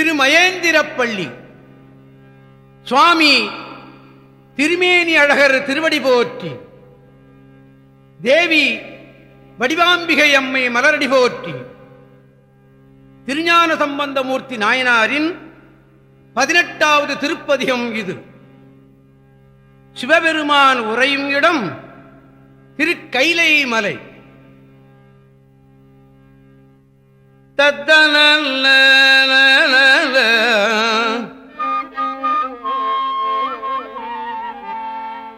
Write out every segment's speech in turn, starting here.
திருமயேந்திரப்பள்ளி. சுவாமி திருமேனி அழகர் திருவடி போற்றி. தேவி வடிவாம்பிகை அம்மை மலரடி போற்றி. திருஞான சம்பந்தமூர்த்தி நாயனாரின் பதினெட்டாவது திருப்பதிகம் இது. சிவபெருமான் உறையும் இடம் திருக்கைலை மலை. தத்தனல்ல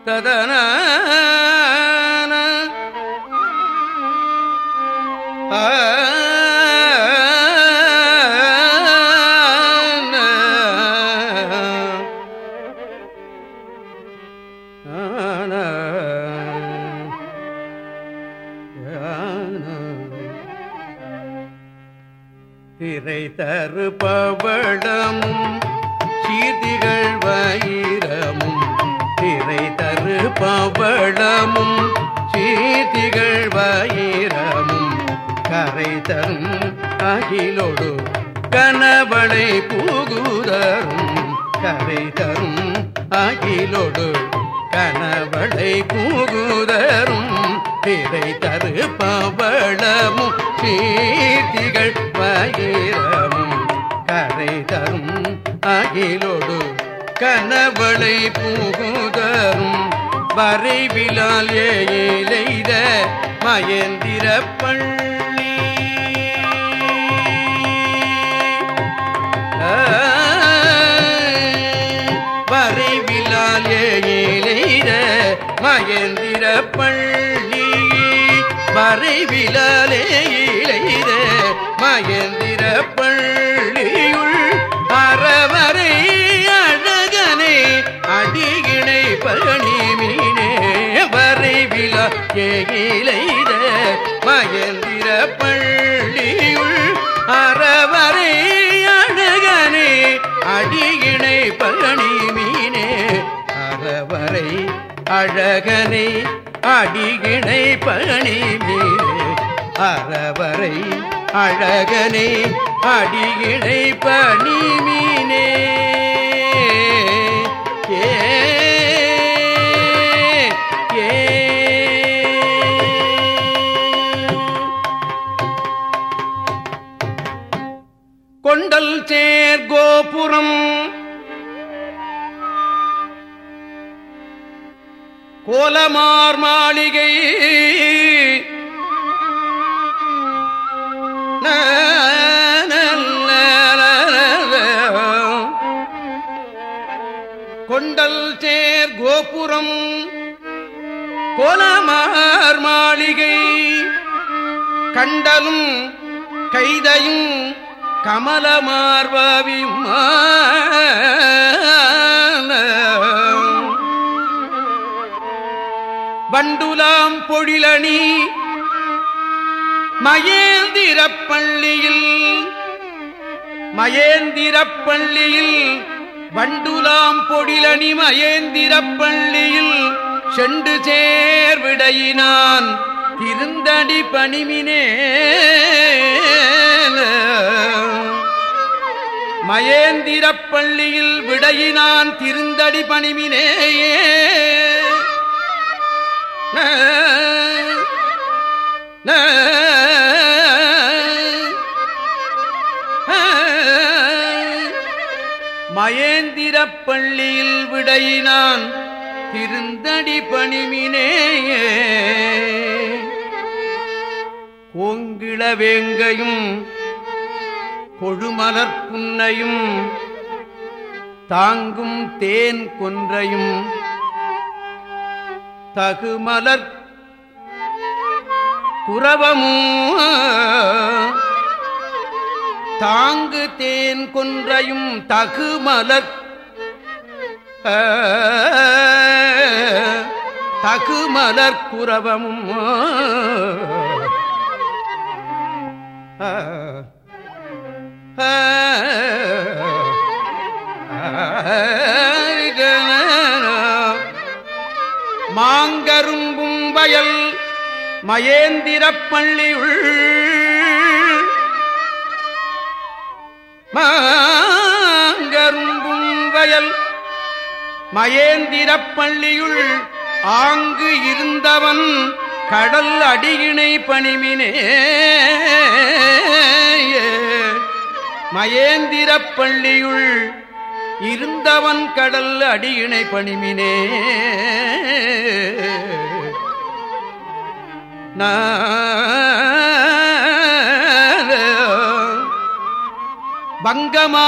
ததன. திரை தரு பவளமும் சீதிகள் வயிரமும் திரை பவளமும் சீதிகள் வயிரமும் கரை தரும் அகிலோடு கனவளை பூகுதரும் கரை தரும் அகிலோடு கனவளை பூகுதரும் திரை தரு பவளமும் சீதிகள் வயிரமும் கரை தரும் அகிலோடு கணவளை பூகுதரும் வரைவிலால் ஏழைத மயந்திர பள்ளி. வரைவிலால் ஏழைத மயந்திர பள்ளி. வரைவில அழகனை அடிகிணை பழனி மீனே அறவரை அழகனை அடிகிணை பணி மீனே. ஏ. கொண்டல் சேர் கோபுரம் ஓலமார் மாளிகை. கொண்டல் தேர் கோபுரம். கோலமார் மாளிகை. கண்டலும் கைதையும் கமலமார்பாவியும் வண்டுலாம் பொழிலணி மயேந்திரப்பள்ளியில் மயேந்திரப்பள்ளியில் வண்டுலாம் பொழிலணி மயேந்திரப்பள்ளியில் செண்டு சேர்விடையினான் திருந்தடி பணிமினே. மயேந்திரப்பள்ளியில் விடையினான் திருந்தடி பணிமினேயே. மயேந்திரப்பள்ளியில் விடையினான் திருந்தடி பணிமினேயே கோங்கிளவேங்கையும் கொழுமலர் புன்னையும் தாங்கும் தேன் கொன்றையும் தகுமலர் குரவமும் தாங்கு தேன் கொன்றையும் தகுமலர். தகுமலர் குரவமும். ஆ மாங்கரும்பும் வயல் மயேந்திர பள்ளியுள் மாங்கரும்பும் வயல் மயேந்திர ஆங்கு இருந்தவன் கடல் அடியினை பணிமினே. மயேந்திரப்பள்ளியுள் இருந்தவன் கடல் அடியினை பணிமினே. பங்கமார்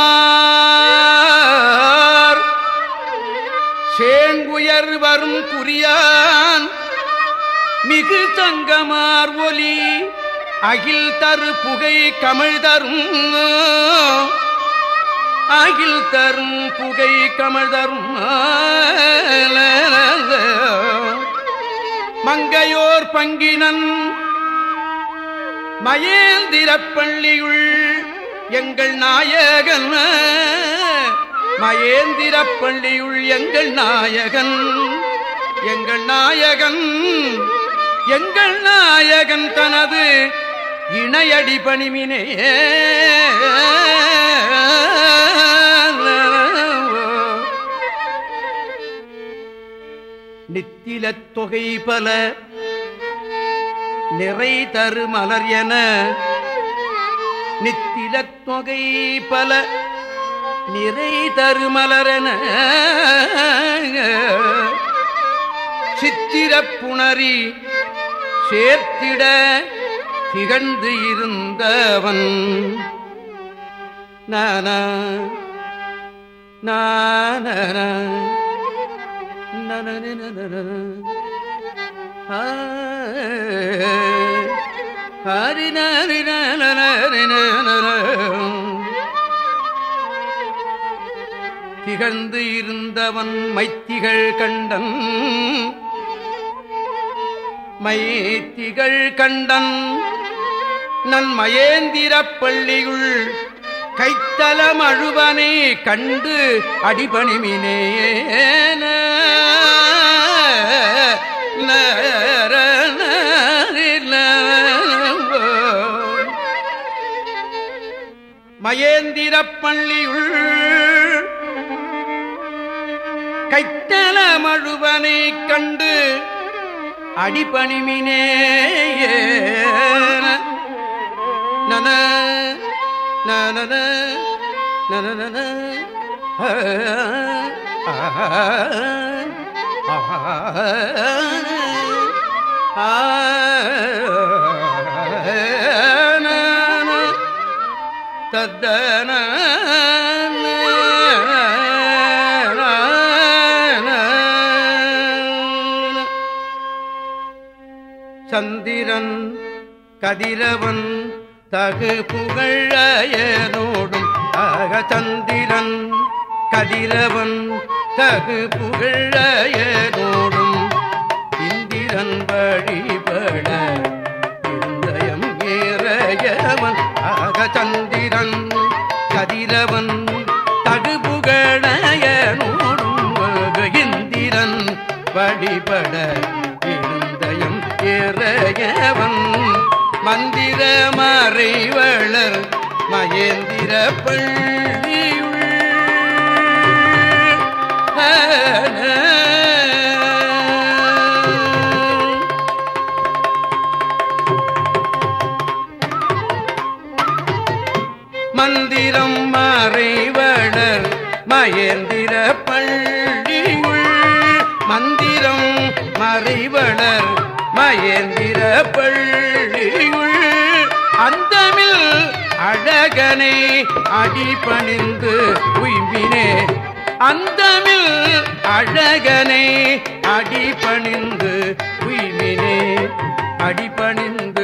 சேங்குயர் வரும் குறியான். மிகு தங்கமார் ஒலி அகில் தரு புகை கமிழ் தரும். அகில் தரும் புகை கமல் தரும் மங்கையோர் பங்கினன் மயேந்திரப்பள்ளியுள் எங்கள் நாயகன். மயேந்திரப்பள்ளியுள் எங்கள் நாயகன். எங்கள் நாயகன் எங்கள் நாயகன் தனது இணையடி பணிமினே. நித்திலத் தொகை பல நிறை தரு மலர் என. நித்திலத் தொகை பல நிறை தரு மலரென சித்திரப்புணரி சேர்த்திட திகழ்ந்து இருந்தவன் நான நான திகழ்ந்து இருந்தவன் மைத்திகள் கண்டன் மைத்திகள் கண்டன் நன் மயேந்திரப் பள்ளியுள் கைத்தலம் அழுவனை கண்டு அடிபணிமினேன. மயேந்திர பள்ளியுள் கைத்தலம் அழுவனை கண்டு அடிபணிமினே நன நன நன தத்தன சந்திரன் கதிரவன் தகு புகழயனோடும் அகச்சந்திரன் கதிரவன் தகு புகழயனோடும் இந்திரன் வழிபட இந்தயம் ஏறையவன் அகச்சந்திரன் கதிரவன் தகு புகழயனோடும் இந்திரன் வழிபட இருந்தயம் ஏறையவன் மந்திர மறைவளர் மகேந்திர பள்ளியுள் மந்திரம் மறைவளர் மகேந்திர பள்ளியுள். மந்திரம் மறைவளர் மகேந்திர பள்ளி அழகனை அடிபணிந்து உய்வினே அந்தமில் அழகனை அடிபணிந்து உய்வினே அடிபணிந்து உய்வினே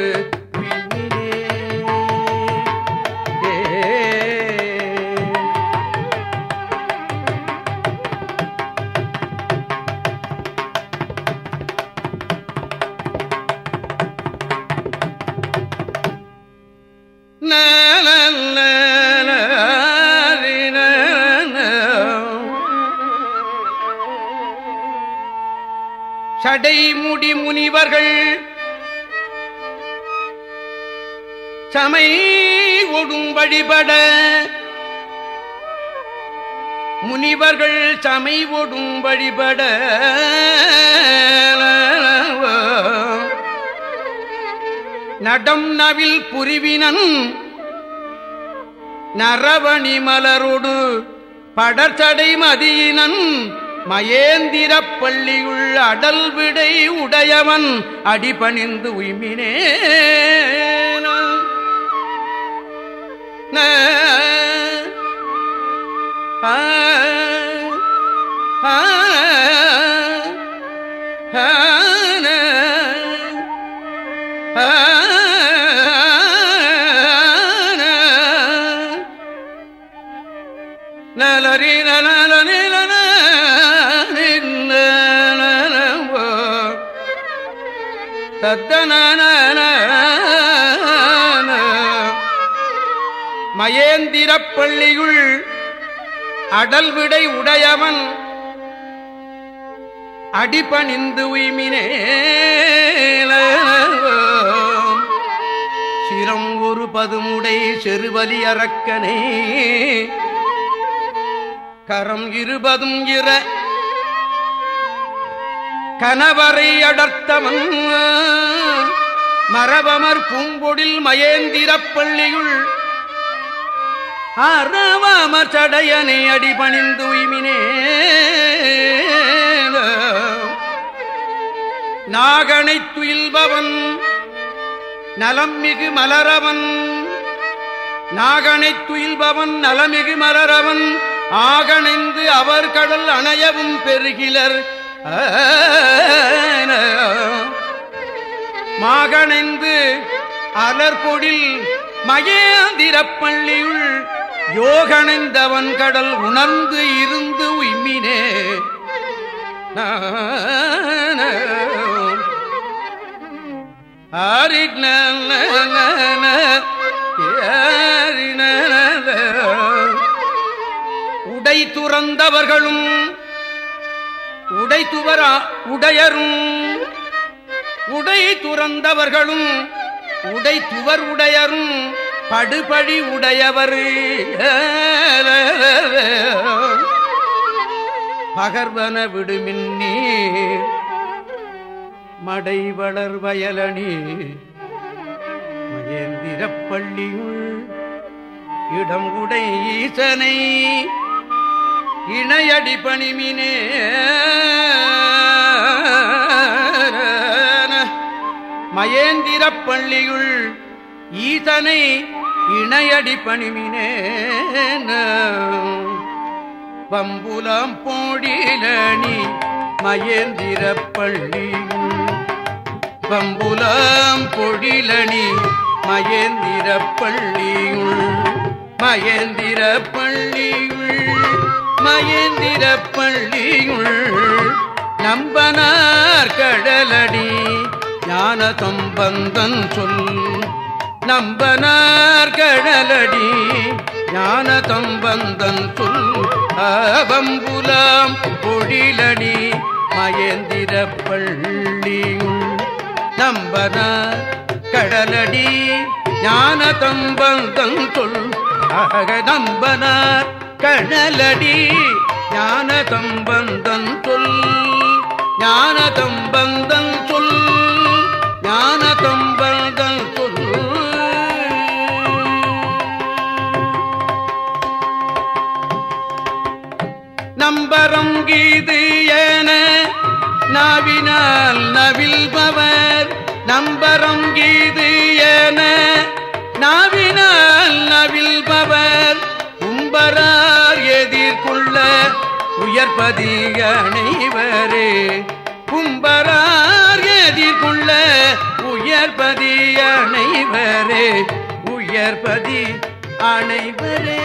சடைமுடி முனிவர்கள். சமை ஒடும் வழிபட. முனிவர்கள் சமைவொடும் வழிபட. நடம் நவில் புரிவினன் நரவணி மலரோடு படச்சடை மதியினன் மயேந்திர பள்ளியுள் அடல் விடை உடையவன் அடிபணிந்து உய்மினே ஆ ஆ வேந்திரப்பள்ளியுள் அடல் விடை உடையவன் அடிபணிந்து உய்மினே சிரம் ஒரு பதுமுடை செருவலி அரக்கனே. கரம் இருபதும் இர கணவரை அடர்த்தவன். மரபமர் பூம்பொடில் மயேந்திரப் பள்ளியுள் அறவாம சடையனை அடிபணிந்து உய்மினே. நாகனை துயில்பவன் நலம்மிகு மலரவன். நாகனை துயில்பவன் நலமிகு மலரவன். ஆகணைந்து அவர் கடல் அணையவும் பெருகிலர். மாகணைந்து அலர்பொடில் மகேந்திரப்பள்ளியுள் யோகணைந்தவன் கடல் உணர்ந்து இருந்து உய்மினே. ஆரின உடை துறந்தவர்களும் உடை துவர உடையரும் உடை துறந்தவர்களும் உடை துவர் உடையரும் படுபழி உடையவர். பகர்வன விடுமின் நீர் மடை வளர் வயலணி. மகேந்திரப்பள்ளியுள் இடம் உடை ஈசனை. இணையடி பணிமினே. மயேந்திரப்பள்ளியுள் ஈசனை இணையடி பணிமினே பம்புலாம் போடிலணி மயந்திர பள்ளியுள் பம்புலாம் பொழிலணி மயந்திர பள்ளியுள் மயந்திர பள்ளியுள் மயந்திர பள்ளியுள் நம்பனார் கடலடி ஞான தொம்பந்தன் சொல். நம்பனார் கடலடி ஞான தம்பந்தன் சொல் அவம்புலாம் பொழிலடி மயந்திர பள்ளி நம்பனார் கடலடி ஞான தம்பந்தன் சொல் அக நம்பனார் கடலடி ஞான தம்பந்தன் சொல் ஞான தம்பந்தன் சொல் ஞான தம்ப பரம் கீது என நாவினால் நவில்பவர் நம்பரம் கீது என நாவினால் நவில்பவர் கும்பரார் எதிர்கொள்ள உயர்பதி அணைவரே கும்பரார் எதிர்கொள்ள உயர்பதி அணைவரே உயர்பதி அணைவரே.